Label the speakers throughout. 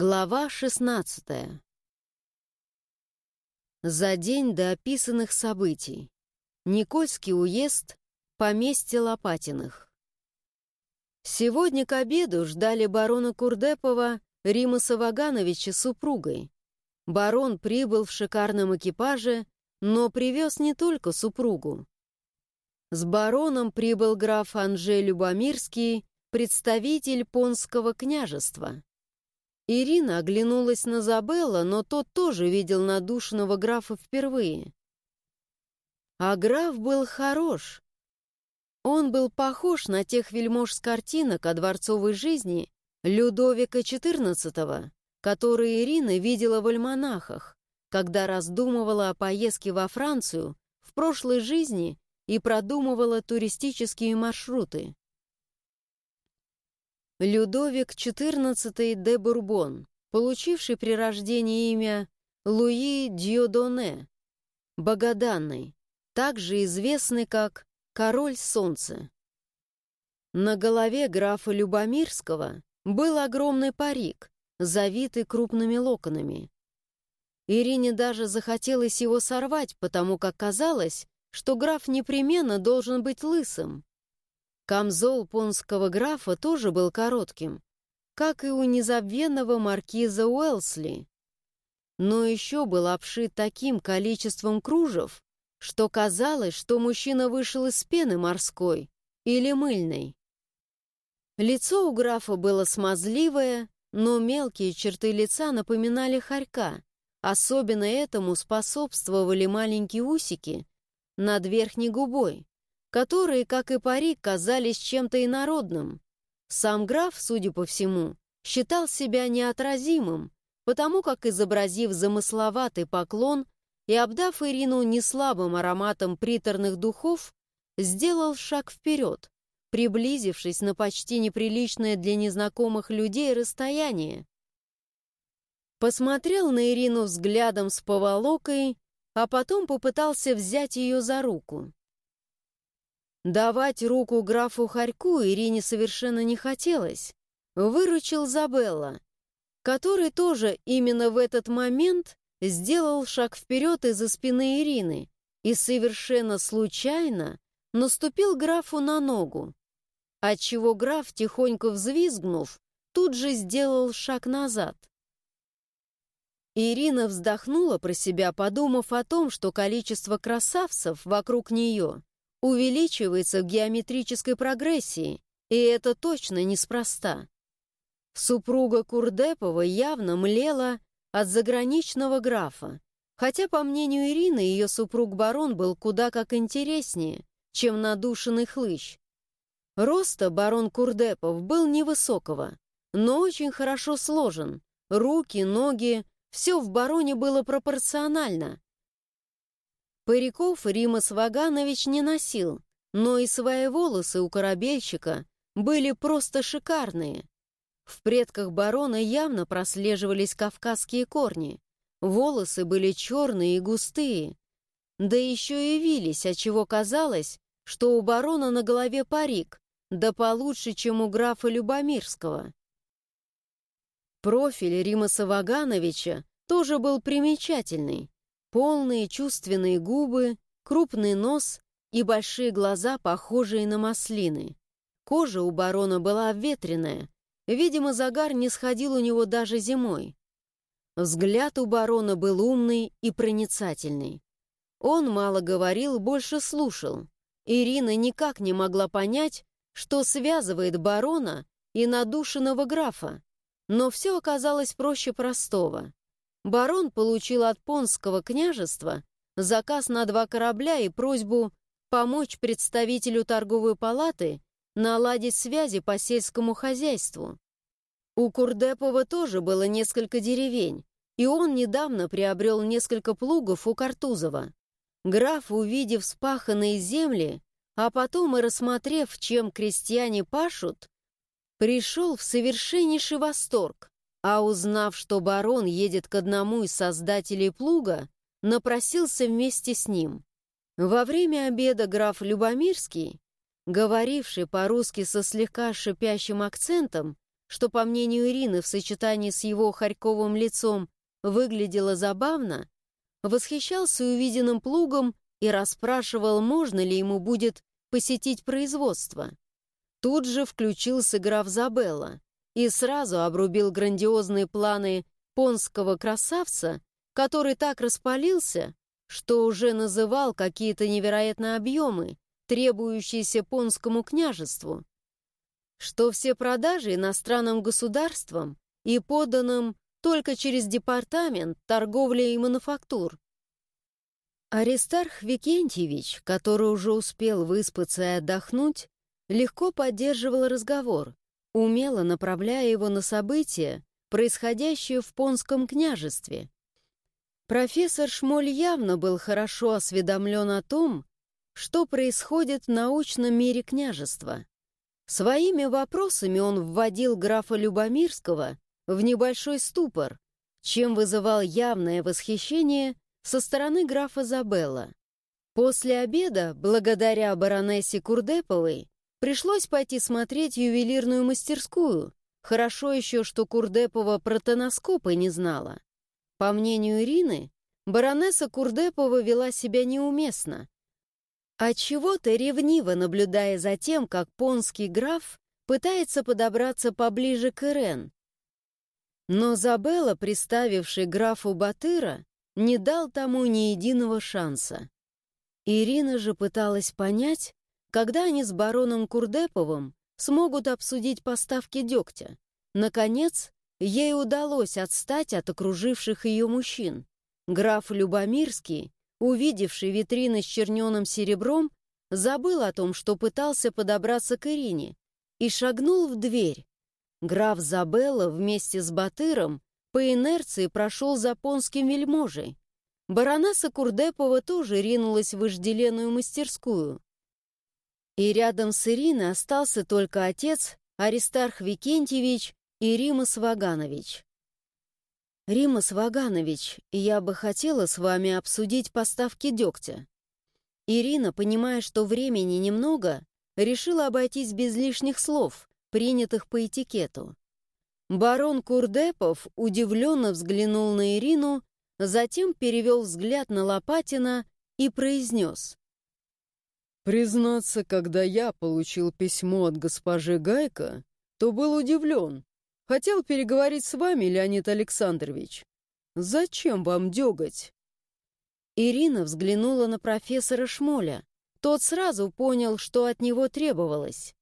Speaker 1: Глава 16 За день до описанных событий. Никольский уезд, поместье Лопатиных. Сегодня к обеду ждали барона Курдепова Римаса Вагановича с супругой. Барон прибыл в шикарном экипаже, но привез не только супругу. С бароном прибыл граф Анжей Любомирский, представитель Понского княжества. Ирина оглянулась на Забелла, но тот тоже видел надушенного графа впервые. А граф был хорош. Он был похож на тех вельмож с картинок о дворцовой жизни Людовика XIV, которые Ирина видела в альманахах, когда раздумывала о поездке во Францию в прошлой жизни и продумывала туристические маршруты. Людовик XIV де Бурбон, получивший при рождении имя Луи Дьодоне, Богоданный, также известный как Король Солнца. На голове графа Любомирского был огромный парик, завитый крупными локонами. Ирине даже захотелось его сорвать, потому как казалось, что граф непременно должен быть лысым. Камзол понского графа тоже был коротким, как и у незабвенного маркиза Уэлсли. Но еще был обшит таким количеством кружев, что казалось, что мужчина вышел из пены морской или мыльной. Лицо у графа было смазливое, но мелкие черты лица напоминали хорька. Особенно этому способствовали маленькие усики над верхней губой которые, как и парик, казались чем-то инородным. Сам граф, судя по всему, считал себя неотразимым, потому как, изобразив замысловатый поклон и обдав Ирину неслабым ароматом приторных духов, сделал шаг вперед, приблизившись на почти неприличное для незнакомых людей расстояние. Посмотрел на Ирину взглядом с поволокой, а потом попытался взять ее за руку. Давать руку графу Харьку Ирине совершенно не хотелось. Выручил Забелла, который тоже именно в этот момент сделал шаг вперед из-за спины Ирины и совершенно случайно наступил графу на ногу, отчего граф, тихонько взвизгнув, тут же сделал шаг назад. Ирина вздохнула про себя, подумав о том, что количество красавцев вокруг нее увеличивается в геометрической прогрессии, и это точно неспроста. Супруга Курдепова явно млела от заграничного графа, хотя, по мнению Ирины, ее супруг-барон был куда как интереснее, чем надушенный хлыщ. Роста барон Курдепов был невысокого, но очень хорошо сложен. Руки, ноги, все в бароне было пропорционально, Париков Римас Ваганович не носил, но и свои волосы у корабельщика были просто шикарные. В предках барона явно прослеживались кавказские корни. Волосы были черные и густые. Да еще и вились, отчего казалось, что у барона на голове парик, да получше, чем у графа Любомирского. Профиль Римаса Вагановича тоже был примечательный. Полные чувственные губы, крупный нос и большие глаза, похожие на маслины. Кожа у барона была обветренная. Видимо, загар не сходил у него даже зимой. Взгляд у барона был умный и проницательный. Он мало говорил, больше слушал. Ирина никак не могла понять, что связывает барона и надушенного графа. Но все оказалось проще простого. Барон получил от Понского княжества заказ на два корабля и просьбу помочь представителю торговой палаты наладить связи по сельскому хозяйству. У Курдепова тоже было несколько деревень, и он недавно приобрел несколько плугов у Картузова. Граф, увидев спаханные земли, а потом и рассмотрев, чем крестьяне пашут, пришел в совершеннейший восторг а узнав, что барон едет к одному из создателей плуга, напросился вместе с ним. Во время обеда граф Любомирский, говоривший по-русски со слегка шипящим акцентом, что, по мнению Ирины, в сочетании с его харьковым лицом выглядело забавно, восхищался увиденным плугом и расспрашивал, можно ли ему будет посетить производство. Тут же включился граф Забелла и сразу обрубил грандиозные планы понского красавца, который так распалился, что уже называл какие-то невероятные объемы, требующиеся понскому княжеству, что все продажи иностранным государствам и поданным только через департамент торговли и мануфактур. Аристарх Викентьевич, который уже успел выспаться и отдохнуть, легко поддерживал разговор, умело направляя его на события, происходящие в Понском княжестве. Профессор Шмоль явно был хорошо осведомлен о том, что происходит в научном мире княжества. Своими вопросами он вводил графа Любомирского в небольшой ступор, чем вызывал явное восхищение со стороны графа Забелла. После обеда, благодаря баронессе Курдеповой, пришлось пойти смотреть ювелирную мастерскую. Хорошо еще, что Курдепова протоноскопа не знала. По мнению Ирины, баронесса Курдепова вела себя неуместно. Отчего-то ревниво наблюдая за тем, как понский граф пытается подобраться поближе к Ирен. Но Забелла, приставивший графу Батыра, не дал тому ни единого шанса. Ирина же пыталась понять, когда они с бароном Курдеповым смогут обсудить поставки дегтя. Наконец, ей удалось отстать от окруживших ее мужчин. Граф Любомирский, увидевший витрины с черненым серебром, забыл о том, что пытался подобраться к Ирине, и шагнул в дверь. Граф Забелла вместе с Батыром по инерции прошел за понским вельможей. Баронесса Курдепова тоже ринулась в вожделенную мастерскую. И рядом с Ириной остался только отец Аристарх Викентьевич и Римас Ваганович. «Римас Ваганович, я бы хотела с вами обсудить поставки дегтя». Ирина, понимая, что времени немного, решила обойтись без лишних слов, принятых по этикету. Барон Курдепов удивленно взглянул на Ирину, затем перевел взгляд на Лопатина и произнес.
Speaker 2: «Признаться, когда я получил письмо от госпожи Гайка, то был удивлен. Хотел переговорить с вами, Леонид Александрович. Зачем вам деготь?»
Speaker 1: Ирина взглянула на профессора Шмоля. Тот сразу понял, что от него требовалось.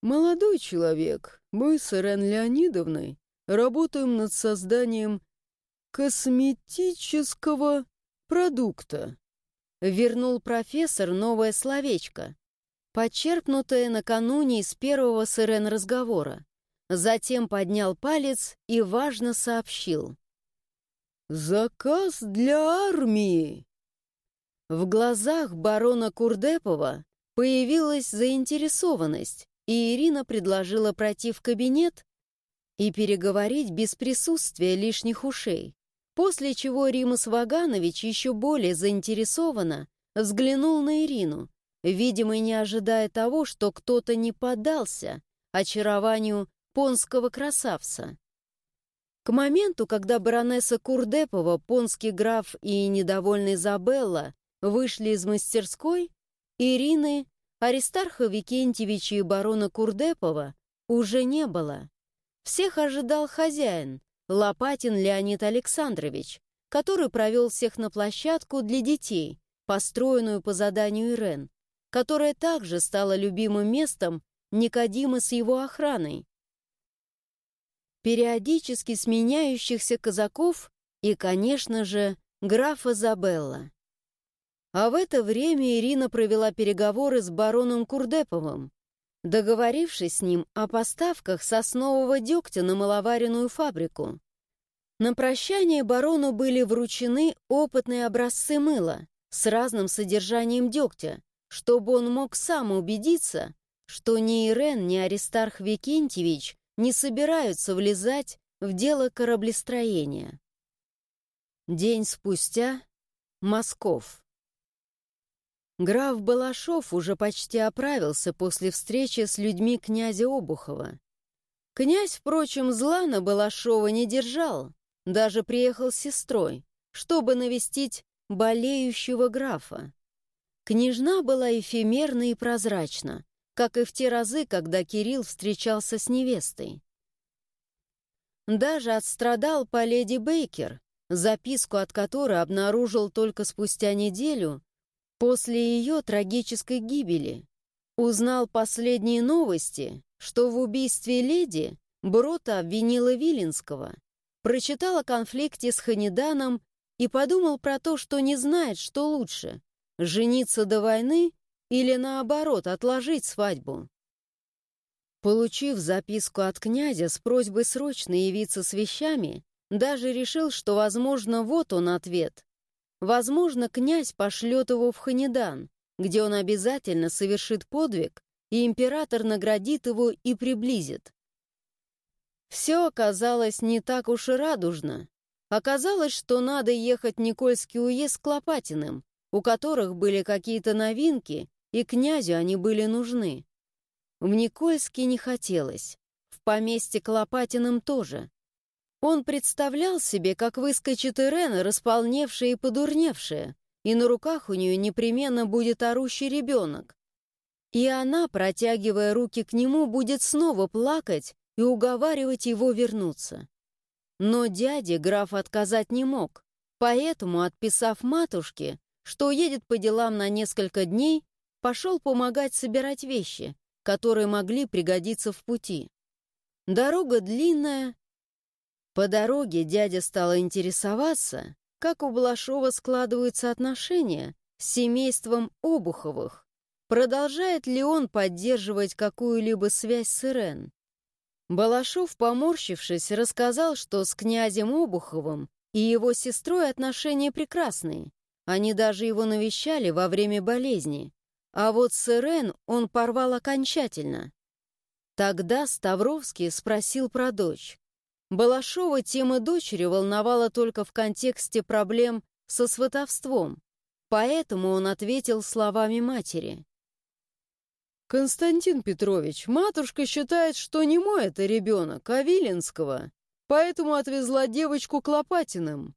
Speaker 2: «Молодой человек, мы с Ирен Леонидовной работаем над созданием косметического продукта».
Speaker 1: Вернул профессор новое словечко, подчерпнутое накануне из первого с Ирен разговора. Затем поднял палец и важно сообщил.
Speaker 2: «Заказ для армии!»
Speaker 1: В глазах барона Курдепова появилась заинтересованность, и Ирина предложила пройти в кабинет и переговорить без присутствия лишних ушей, после чего Римас Ваганович еще более заинтересованно взглянул на Ирину, видимо, не ожидая того, что кто-то не поддался очарованию понского красавца. К моменту, когда баронесса Курдепова, понский граф и недовольный Забелла вышли из мастерской, Ирины Аристарха Викентьевича и барона Курдепова уже не было. Всех ожидал хозяин, Лопатин Леонид Александрович, который провел всех на площадку для детей, построенную по заданию Ирен, которая также стала любимым местом Никодима с его охраной. Периодически сменяющихся казаков и, конечно же, графа Забелла. А в это время Ирина провела переговоры с бароном Курдеповым, договорившись с ним о поставках соснового дегтя на маловаренную фабрику. На прощание барону были вручены опытные образцы мыла с разным содержанием дегтя, чтобы он мог сам убедиться, что ни Ирен, ни Аристарх Викентьевич не собираются влезать в дело кораблестроения. День спустя — Москов. Граф Балашов уже почти оправился после встречи с людьми князя Обухова. Князь, впрочем, зла на Балашова не держал, даже приехал с сестрой, чтобы навестить болеющего графа. Княжна была эфемерна и прозрачна, как и в те разы, когда Кирилл встречался с невестой. Даже отстрадал по леди Бейкер, записку от которой обнаружил только спустя неделю после ее трагической гибели. Узнал последние новости, что в убийстве леди Брота обвинила Виленского, прочитал о конфликте с Ханиданом и подумал про то, что не знает, что лучше — жениться до войны или, наоборот, отложить свадьбу. Получив записку от князя с просьбой срочно явиться с вещами, даже решил, что, возможно, вот он ответ. Возможно, князь пошлет его в Ханидан, где он обязательно совершит подвиг, и император наградит его и приблизит. Все оказалось не так уж и радужно. Оказалось, что надо ехать в Никольский уезд к Лопатиным, у которых были какие-то новинки, и князю они были нужны. В Никольске не хотелось, в поместье к Лопатиным тоже. Он представлял себе, как выскочит Ирена, располневшая и подурневшая, и на руках у нее непременно будет орущий ребенок. И она, протягивая руки к нему, будет снова плакать и уговаривать его вернуться. Но дяде граф отказать не мог, поэтому, отписав матушке, что уедет по делам на несколько дней, пошел помогать собирать вещи, которые могли пригодиться в пути. Дорога длинная. По дороге дядя стал интересоваться, как у Балашова складываются отношения с семейством Обуховых. Продолжает ли он поддерживать какую-либо связь с Ирен? Балашов, поморщившись, рассказал, что с князем Обуховым и его сестрой отношения прекрасные. Они даже его навещали во время болезни. А вот с Ирен он порвал окончательно. Тогда Ставровский спросил про дочь. Балашова тема дочери волновала только в контексте проблем со сватовством, поэтому он ответил словами матери.
Speaker 2: «Константин Петрович, матушка считает, что не мой это ребенок, а Виленского, поэтому отвезла девочку к Лопатиным».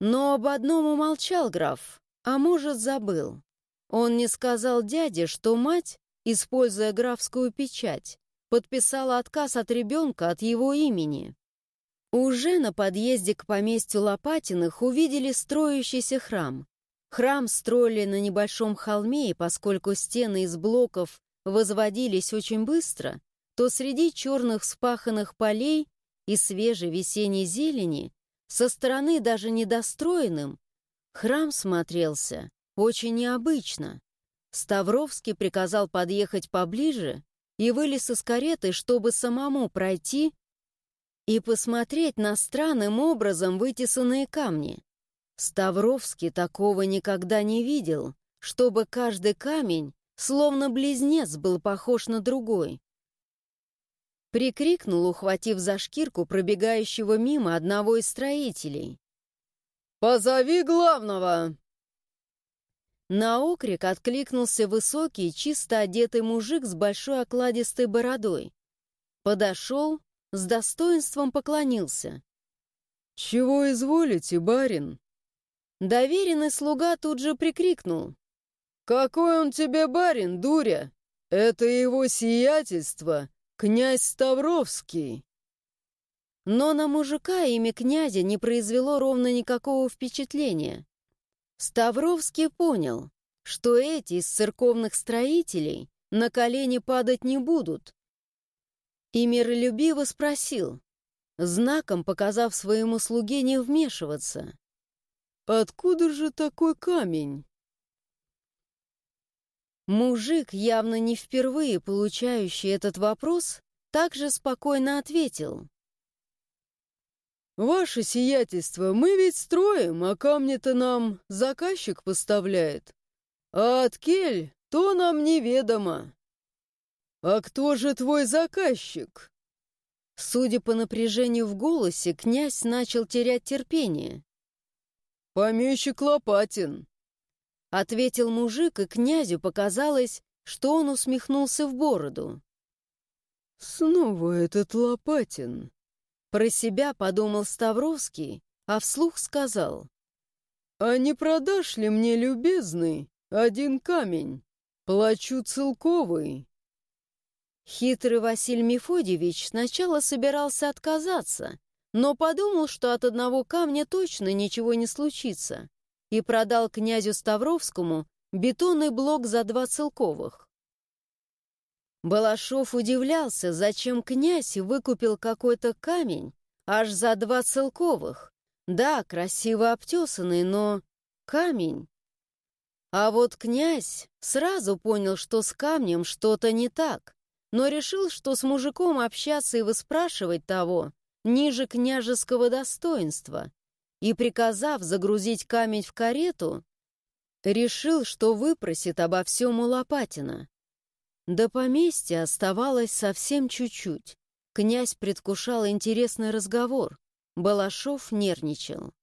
Speaker 1: Но об одном умолчал граф, а может, забыл. Он не сказал дяде, что мать, используя графскую печать, подписала отказ от ребенка от его имени. Уже на подъезде к поместью Лопатиных увидели строящийся храм. Храм строили на небольшом холме, и поскольку стены из блоков возводились очень быстро, то среди черных спаханных полей и свежей весенней зелени, со стороны даже недостроенным, храм смотрелся очень необычно. Ставровский приказал подъехать поближе и вылез из кареты, чтобы самому пройти и посмотреть на странным образом вытесанные камни. Ставровский такого никогда не видел, чтобы каждый камень, словно близнец, был похож на другой. Прикрикнул, ухватив за шкирку пробегающего мимо одного из строителей.
Speaker 2: «Позови главного!»
Speaker 1: На окрик откликнулся высокий, чисто одетый мужик с большой окладистой бородой. Подошел, с достоинством поклонился.
Speaker 2: «Чего изволите, барин?»
Speaker 1: Доверенный слуга тут же прикрикнул.
Speaker 2: «Какой он тебе барин, дуря? Это его сиятельство, князь Ставровский!»
Speaker 1: Но на мужика имя князя не произвело ровно никакого впечатления. Ставровский понял, что эти из церковных строителей на колени падать не будут. И миролюбиво спросил, знаком показав своему слуге не вмешиваться.
Speaker 2: «Откуда же такой камень?»
Speaker 1: Мужик, явно не впервые получающий этот вопрос, также спокойно ответил.
Speaker 2: «Ваше сиятельство, мы ведь строим, а камни-то нам заказчик поставляет. А от кель то нам неведомо. А кто же твой заказчик?»
Speaker 1: Судя по напряжению в голосе, князь начал терять терпение.
Speaker 2: «Помещик Лопатин», —
Speaker 1: ответил мужик, и князю показалось, что он усмехнулся в бороду.
Speaker 2: Снова этот Лопатин.
Speaker 1: Про себя подумал Ставровский, а вслух сказал.
Speaker 2: «А не продашь ли мне, любезный, один камень? Плачу целковый».
Speaker 1: Хитрый Василий Мефодьевич сначала собирался отказаться, но подумал, что от одного камня точно ничего не случится, и продал князю Ставровскому бетонный блок за два целковых. Балашов удивлялся, зачем князь выкупил какой-то камень аж за два целковых. Да, красиво обтесанный, но камень. А вот князь сразу понял, что с камнем что-то не так, но решил, что с мужиком общаться и выспрашивать того ниже княжеского достоинства, и, приказав загрузить камень в карету, решил, что выпросит обо всем у Лопатина. До поместья оставалось совсем чуть-чуть. Князь предвкушал интересный разговор. Балашов нервничал.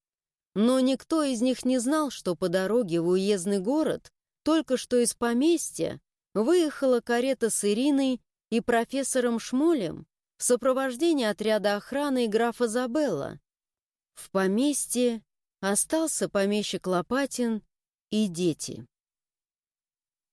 Speaker 1: Но никто из них не знал, что по дороге в уездный город только что из поместья выехала карета с Ириной и профессором Шмолем в сопровождении отряда охраны графа Забелла. В поместье остался помещик Лопатин и дети.